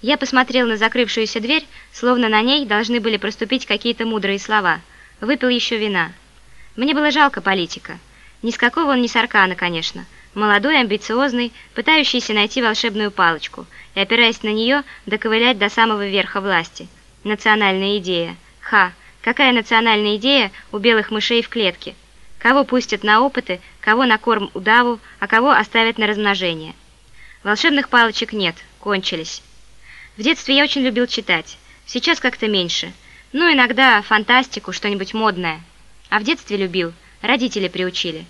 Я посмотрел на закрывшуюся дверь, словно на ней должны были проступить какие-то мудрые слова. Выпил еще вина. Мне было жалко политика. Ни с какого он ни саркана, конечно. Молодой, амбициозный, пытающийся найти волшебную палочку и, опираясь на нее, доковылять до самого верха власти. Национальная идея. Ха! Какая национальная идея у белых мышей в клетке? Кого пустят на опыты, кого на корм удаву, а кого оставят на размножение? Волшебных палочек нет, кончились. В детстве я очень любил читать, сейчас как-то меньше. Ну, иногда фантастику, что-нибудь модное. А в детстве любил, родители приучили.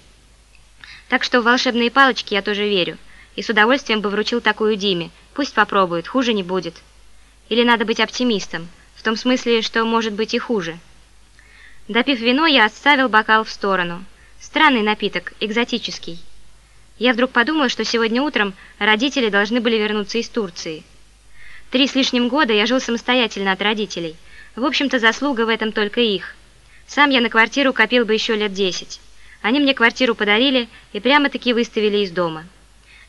Так что в волшебные палочки я тоже верю. И с удовольствием бы вручил такую Диме. Пусть попробует, хуже не будет. Или надо быть оптимистом, в том смысле, что может быть и хуже. Допив вино, я отставил бокал в сторону. Странный напиток, экзотический. Я вдруг подумал, что сегодня утром родители должны были вернуться из Турции. Три с лишним года я жил самостоятельно от родителей. В общем-то, заслуга в этом только их. Сам я на квартиру копил бы еще лет десять. Они мне квартиру подарили и прямо-таки выставили из дома.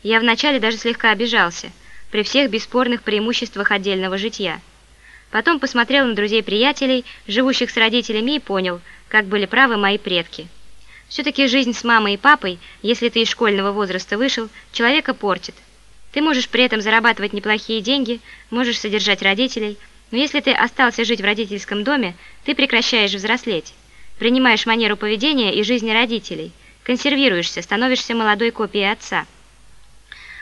Я вначале даже слегка обижался, при всех бесспорных преимуществах отдельного житья. Потом посмотрел на друзей-приятелей, живущих с родителями, и понял, как были правы мои предки. Все-таки жизнь с мамой и папой, если ты из школьного возраста вышел, человека портит – ты можешь при этом зарабатывать неплохие деньги, можешь содержать родителей, но если ты остался жить в родительском доме, ты прекращаешь взрослеть, принимаешь манеру поведения и жизни родителей, консервируешься, становишься молодой копией отца.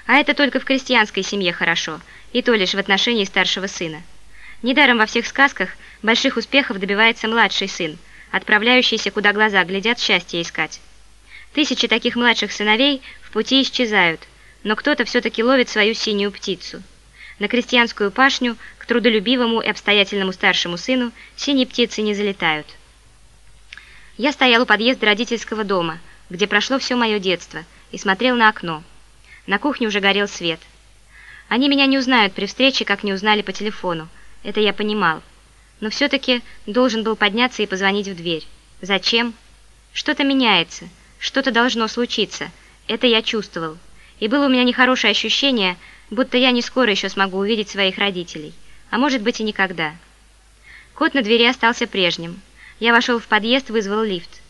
А это только в крестьянской семье хорошо, и то лишь в отношении старшего сына. Недаром во всех сказках больших успехов добивается младший сын, отправляющийся, куда глаза глядят, счастье искать. Тысячи таких младших сыновей в пути исчезают – но кто-то все-таки ловит свою синюю птицу. На крестьянскую пашню к трудолюбивому и обстоятельному старшему сыну синие птицы не залетают. Я стоял у подъезда родительского дома, где прошло все мое детство, и смотрел на окно. На кухне уже горел свет. Они меня не узнают при встрече, как не узнали по телефону. Это я понимал. Но все-таки должен был подняться и позвонить в дверь. Зачем? Что-то меняется, что-то должно случиться. Это я чувствовал и было у меня нехорошее ощущение, будто я не скоро еще смогу увидеть своих родителей, а может быть и никогда. Кот на двери остался прежним. Я вошел в подъезд, вызвал лифт.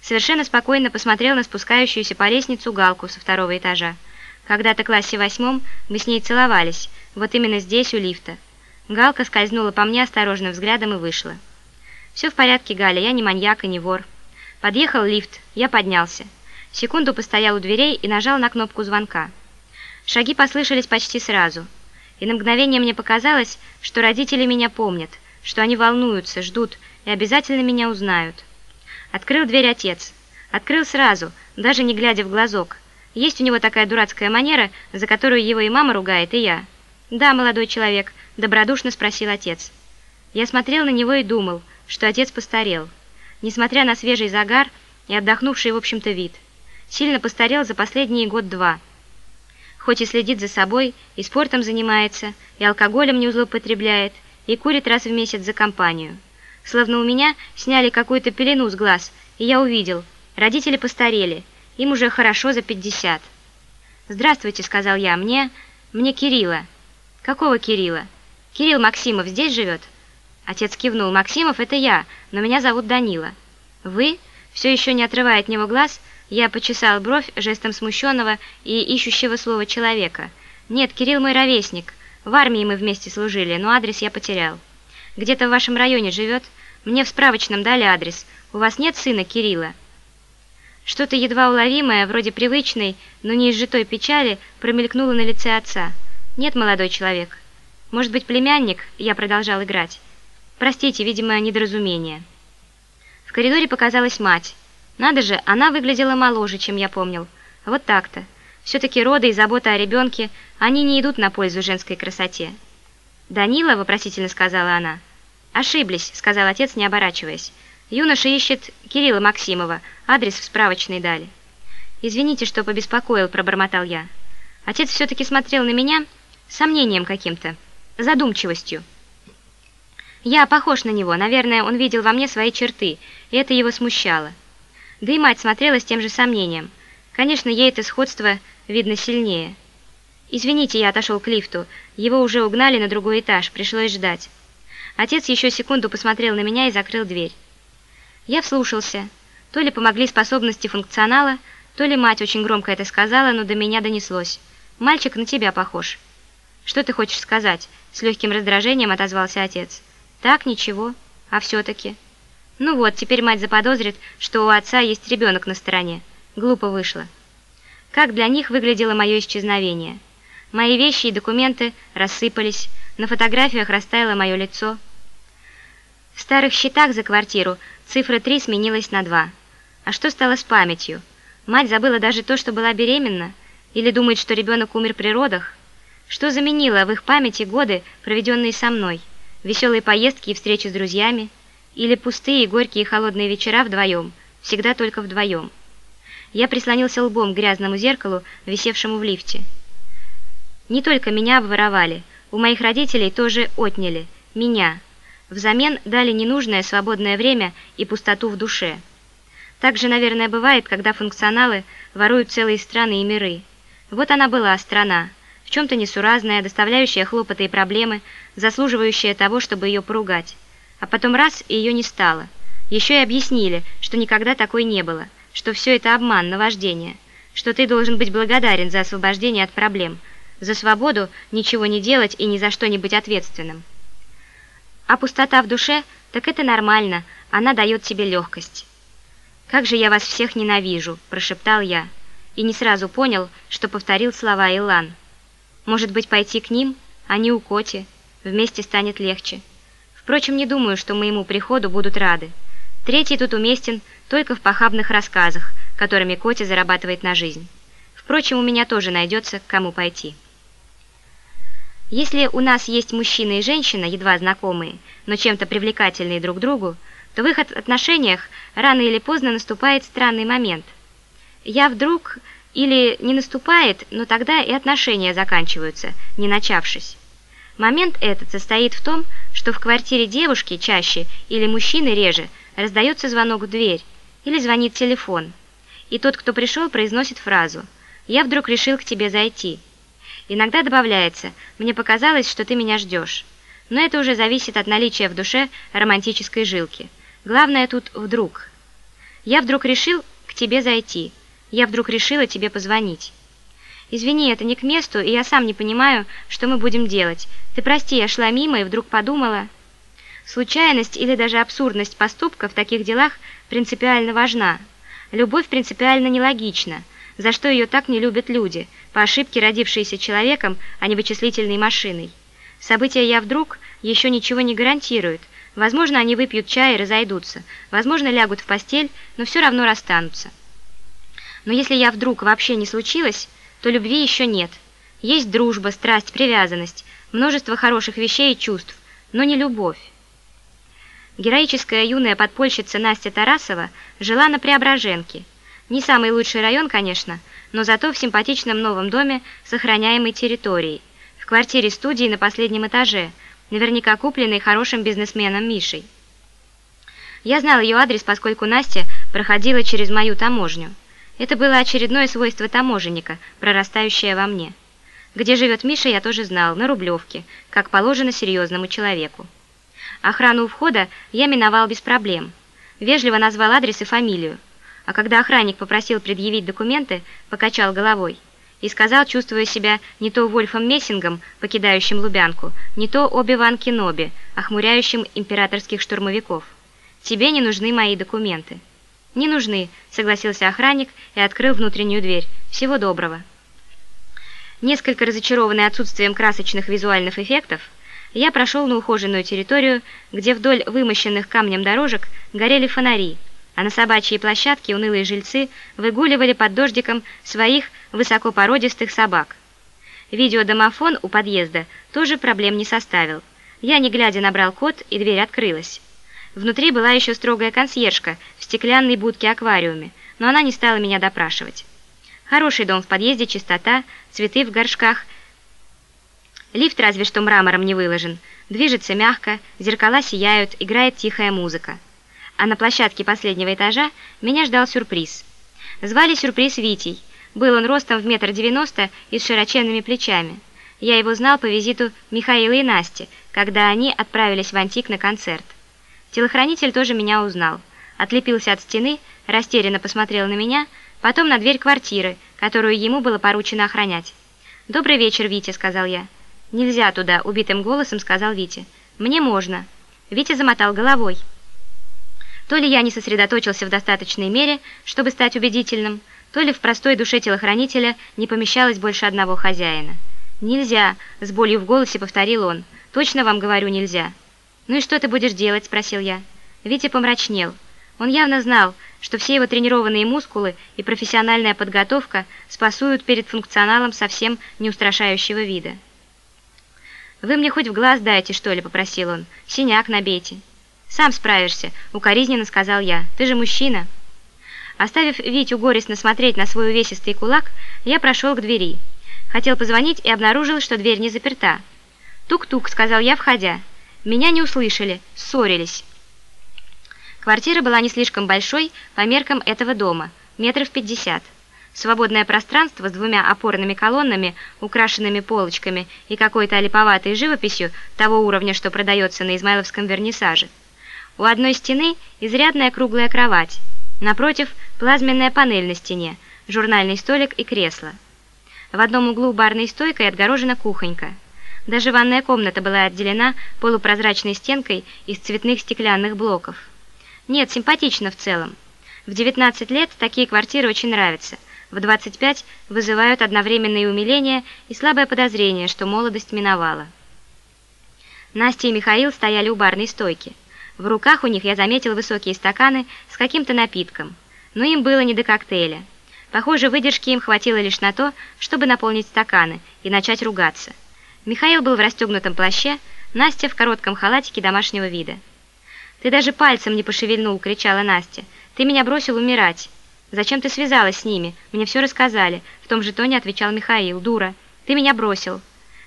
Совершенно спокойно посмотрел на спускающуюся по лестницу Галку со второго этажа. Когда-то в классе восьмом мы с ней целовались, вот именно здесь, у лифта. Галка скользнула по мне осторожным взглядом и вышла. «Все в порядке, Галя, я не маньяк и не вор». Подъехал лифт, я поднялся. Секунду постоял у дверей и нажал на кнопку звонка. Шаги послышались почти сразу, и на мгновение мне показалось, что родители меня помнят, что они волнуются, ждут и обязательно меня узнают. Открыл дверь отец. Открыл сразу, даже не глядя в глазок. Есть у него такая дурацкая манера, за которую его и мама ругает, и я. «Да, молодой человек», – добродушно спросил отец. Я смотрел на него и думал, что отец постарел, несмотря на свежий загар и отдохнувший, в общем-то, вид – сильно постарел за последние год-два. Хоть и следит за собой, и спортом занимается, и алкоголем не злоупотребляет, и курит раз в месяц за компанию. Словно у меня сняли какую-то пелену с глаз, и я увидел, родители постарели, им уже хорошо за пятьдесят. «Здравствуйте», — сказал я, — «мне... мне Кирилла». «Какого Кирилла?» «Кирилл Максимов здесь живет?» Отец кивнул. «Максимов — это я, но меня зовут Данила». «Вы?» Все еще не отрывая от него глаз, — я почесал бровь жестом смущенного и ищущего слова человека. «Нет, Кирилл мой ровесник. В армии мы вместе служили, но адрес я потерял. Где-то в вашем районе живет? Мне в справочном дали адрес. У вас нет сына Кирилла?» Что-то едва уловимое, вроде привычной, но не изжитой печали, промелькнуло на лице отца. «Нет, молодой человек. Может быть, племянник?» Я продолжал играть. «Простите, видимо, недоразумение». В коридоре показалась мать. Надо же, она выглядела моложе, чем я помнил. Вот так-то. Все-таки роды и забота о ребенке, они не идут на пользу женской красоте. «Данила?» – вопросительно сказала она. «Ошиблись», – сказал отец, не оборачиваясь. «Юноша ищет Кирилла Максимова, адрес в справочной дали». «Извините, что побеспокоил», – пробормотал я. Отец все-таки смотрел на меня с сомнением каким-то, задумчивостью. Я похож на него, наверное, он видел во мне свои черты, и это его смущало. Да и мать смотрела с тем же сомнением. Конечно, ей это сходство видно сильнее. «Извините, я отошел к лифту. Его уже угнали на другой этаж, пришлось ждать». Отец еще секунду посмотрел на меня и закрыл дверь. Я вслушался. То ли помогли способности функционала, то ли мать очень громко это сказала, но до меня донеслось. «Мальчик на тебя похож». «Что ты хочешь сказать?» — с легким раздражением отозвался отец. «Так, ничего. А все-таки...» «Ну вот, теперь мать заподозрит, что у отца есть ребенок на стороне. Глупо вышло». Как для них выглядело мое исчезновение? Мои вещи и документы рассыпались, на фотографиях растаяло мое лицо. В старых счетах за квартиру цифра 3 сменилась на 2. А что стало с памятью? Мать забыла даже то, что была беременна? Или думает, что ребенок умер при родах? Что заменило в их памяти годы, проведенные со мной? Веселые поездки и встречи с друзьями? Или пустые, горькие и холодные вечера вдвоем? Всегда только вдвоем. Я прислонился лбом к грязному зеркалу, висевшему в лифте. Не только меня обворовали, у моих родителей тоже отняли. Меня. Взамен дали ненужное свободное время и пустоту в душе. Так же, наверное, бывает, когда функционалы воруют целые страны и миры. Вот она была, страна в чем-то несуразная, доставляющая хлопоты и проблемы, заслуживающая того, чтобы ее поругать. А потом раз, и ее не стало. Еще и объяснили, что никогда такой не было, что все это обман, наваждение, что ты должен быть благодарен за освобождение от проблем, за свободу ничего не делать и ни за что не быть ответственным. А пустота в душе, так это нормально, она дает тебе легкость. «Как же я вас всех ненавижу!» – прошептал я, и не сразу понял, что повторил слова Илан. Может быть, пойти к ним, а не у Коти. Вместе станет легче. Впрочем, не думаю, что моему приходу будут рады. Третий тут уместен только в похабных рассказах, которыми Коти зарабатывает на жизнь. Впрочем, у меня тоже найдется, к кому пойти. Если у нас есть мужчина и женщина, едва знакомые, но чем-то привлекательные друг другу, то в их отношениях рано или поздно наступает странный момент. Я вдруг или не наступает, но тогда и отношения заканчиваются, не начавшись. Момент этот состоит в том, что в квартире девушки чаще или мужчины реже раздается звонок в дверь или звонит телефон, и тот, кто пришел, произносит фразу «Я вдруг решил к тебе зайти». Иногда добавляется «Мне показалось, что ты меня ждешь». Но это уже зависит от наличия в душе романтической жилки. Главное тут «вдруг». «Я вдруг решил к тебе зайти». Я вдруг решила тебе позвонить. Извини, это не к месту, и я сам не понимаю, что мы будем делать. Ты прости, я шла мимо и вдруг подумала... Случайность или даже абсурдность поступка в таких делах принципиально важна. Любовь принципиально нелогична, за что ее так не любят люди, по ошибке родившиеся человеком, а не вычислительной машиной. События «я вдруг» еще ничего не гарантируют. Возможно, они выпьют чай и разойдутся, возможно, лягут в постель, но все равно расстанутся. Но если я вдруг вообще не случилась, то любви еще нет. Есть дружба, страсть, привязанность, множество хороших вещей и чувств, но не любовь. Героическая юная подпольщица Настя Тарасова жила на Преображенке. Не самый лучший район, конечно, но зато в симпатичном новом доме с охраняемой территорией, в квартире-студии на последнем этаже, наверняка купленной хорошим бизнесменом Мишей. Я знал ее адрес, поскольку Настя проходила через мою таможню. Это было очередное свойство таможенника, прорастающее во мне. Где живет Миша, я тоже знал, на Рублевке, как положено серьезному человеку. Охрану у входа я миновал без проблем. Вежливо назвал адрес и фамилию. А когда охранник попросил предъявить документы, покачал головой и сказал, чувствуя себя не то Вольфом Мессингом, покидающим Лубянку, не то Оби-Ван Кеноби, охмуряющим императорских штурмовиков. «Тебе не нужны мои документы». «Не нужны», — согласился охранник и открыл внутреннюю дверь. «Всего доброго». Несколько разочарованный отсутствием красочных визуальных эффектов, я прошел на ухоженную территорию, где вдоль вымощенных камнем дорожек горели фонари, а на собачьей площадке унылые жильцы выгуливали под дождиком своих высокопородистых собак. Видеодомофон у подъезда тоже проблем не составил. Я, не глядя, набрал код, и дверь открылась. Внутри была еще строгая консьержка в стеклянной будке-аквариуме, но она не стала меня допрашивать. Хороший дом в подъезде, чистота, цветы в горшках. Лифт разве что мрамором не выложен. Движется мягко, зеркала сияют, играет тихая музыка. А на площадке последнего этажа меня ждал сюрприз. Звали сюрприз Витей. Был он ростом в метр девяносто и с широченными плечами. Я его знал по визиту Михаила и Насти, когда они отправились в Антик на концерт. Телохранитель тоже меня узнал. Отлепился от стены, растерянно посмотрел на меня, потом на дверь квартиры, которую ему было поручено охранять. «Добрый вечер, Витя», — сказал я. «Нельзя туда», — убитым голосом сказал Витя. «Мне можно». Витя замотал головой. То ли я не сосредоточился в достаточной мере, чтобы стать убедительным, то ли в простой душе телохранителя не помещалось больше одного хозяина. «Нельзя», — с болью в голосе повторил он. «Точно вам говорю, нельзя». «Ну и что ты будешь делать?» — спросил я. Витя помрачнел. Он явно знал, что все его тренированные мускулы и профессиональная подготовка спасуют перед функционалом совсем неустрашающего вида. «Вы мне хоть в глаз дайте, что ли?» — попросил он. «Синяк набейте». «Сам справишься», — укоризненно сказал я. «Ты же мужчина». Оставив Витю горестно смотреть на свой увесистый кулак, я прошел к двери. Хотел позвонить и обнаружил, что дверь не заперта. «Тук-тук», — сказал я, входя. Меня не услышали, ссорились. Квартира была не слишком большой по меркам этого дома, метров пятьдесят. Свободное пространство с двумя опорными колоннами, украшенными полочками и какой-то олиповатой живописью того уровня, что продается на Измайловском вернисаже. У одной стены изрядная круглая кровать, напротив плазменная панель на стене, журнальный столик и кресло. В одном углу барной стойкой отгорожена кухонька. Даже ванная комната была отделена полупрозрачной стенкой из цветных стеклянных блоков. Нет, симпатично в целом. В 19 лет такие квартиры очень нравятся. В 25 вызывают одновременное умиление и слабое подозрение, что молодость миновала. Настя и Михаил стояли у барной стойки. В руках у них я заметил высокие стаканы с каким-то напитком, но им было не до коктейля. Похоже, выдержки им хватило лишь на то, чтобы наполнить стаканы и начать ругаться. Михаил был в расстегнутом плаще, Настя в коротком халатике домашнего вида. «Ты даже пальцем не пошевельнул!» — кричала Настя. «Ты меня бросил умирать!» «Зачем ты связалась с ними? Мне все рассказали!» В том же тоне отвечал Михаил. «Дура! Ты меня бросил!»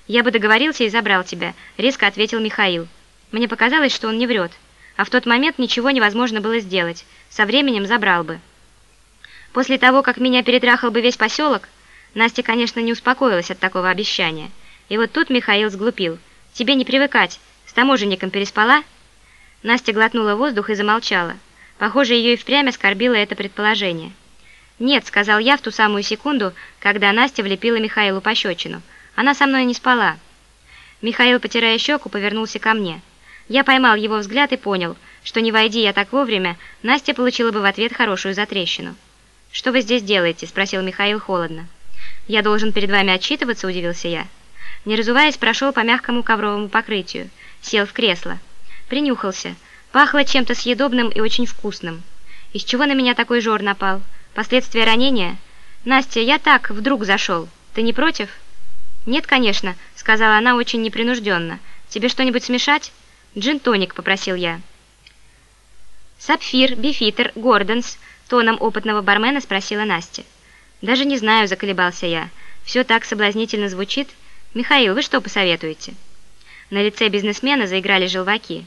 «Я бы договорился и забрал тебя», — резко ответил Михаил. Мне показалось, что он не врет а в тот момент ничего невозможно было сделать. Со временем забрал бы. После того, как меня перетрахал бы весь поселок, Настя, конечно, не успокоилась от такого обещания. И вот тут Михаил сглупил. «Тебе не привыкать. С таможенником переспала?» Настя глотнула воздух и замолчала. Похоже, ее и впрямь оскорбило это предположение. «Нет», — сказал я в ту самую секунду, когда Настя влепила Михаилу пощечину. «Она со мной не спала». Михаил, потирая щеку, повернулся ко мне. Я поймал его взгляд и понял, что не войди я так вовремя, Настя получила бы в ответ хорошую затрещину. «Что вы здесь делаете?» – спросил Михаил холодно. «Я должен перед вами отчитываться?» – удивился я. Не разуваясь, прошел по мягкому ковровому покрытию, сел в кресло. Принюхался. Пахло чем-то съедобным и очень вкусным. Из чего на меня такой жор напал? Последствия ранения? Настя, я так, вдруг зашел. Ты не против? Нет, конечно, сказала она очень непринужденно. Тебе что-нибудь смешать? «Джин-тоник», — попросил я. «Сапфир, бифитер, Гордонс», — тоном опытного бармена спросила Настя. «Даже не знаю», — заколебался я. «Все так соблазнительно звучит. Михаил, вы что посоветуете?» На лице бизнесмена заиграли желваки.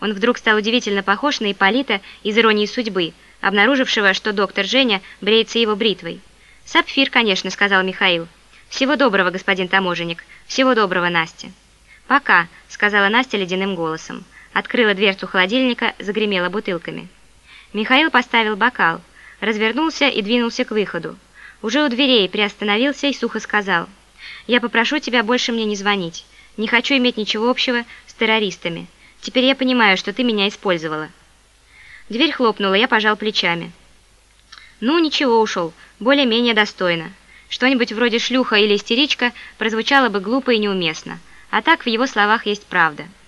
Он вдруг стал удивительно похож на Ипполита из «Иронии судьбы», обнаружившего, что доктор Женя бреется его бритвой. «Сапфир, конечно», — сказал Михаил. «Всего доброго, господин таможенник. Всего доброго, Настя». «Пока», — сказала Настя ледяным голосом. Открыла дверцу холодильника, загремела бутылками. Михаил поставил бокал, развернулся и двинулся к выходу. Уже у дверей приостановился и сухо сказал. «Я попрошу тебя больше мне не звонить. Не хочу иметь ничего общего с террористами. Теперь я понимаю, что ты меня использовала». Дверь хлопнула, я пожал плечами. «Ну, ничего, ушел. Более-менее достойно. Что-нибудь вроде шлюха или истеричка прозвучало бы глупо и неуместно». А так в его словах есть правда –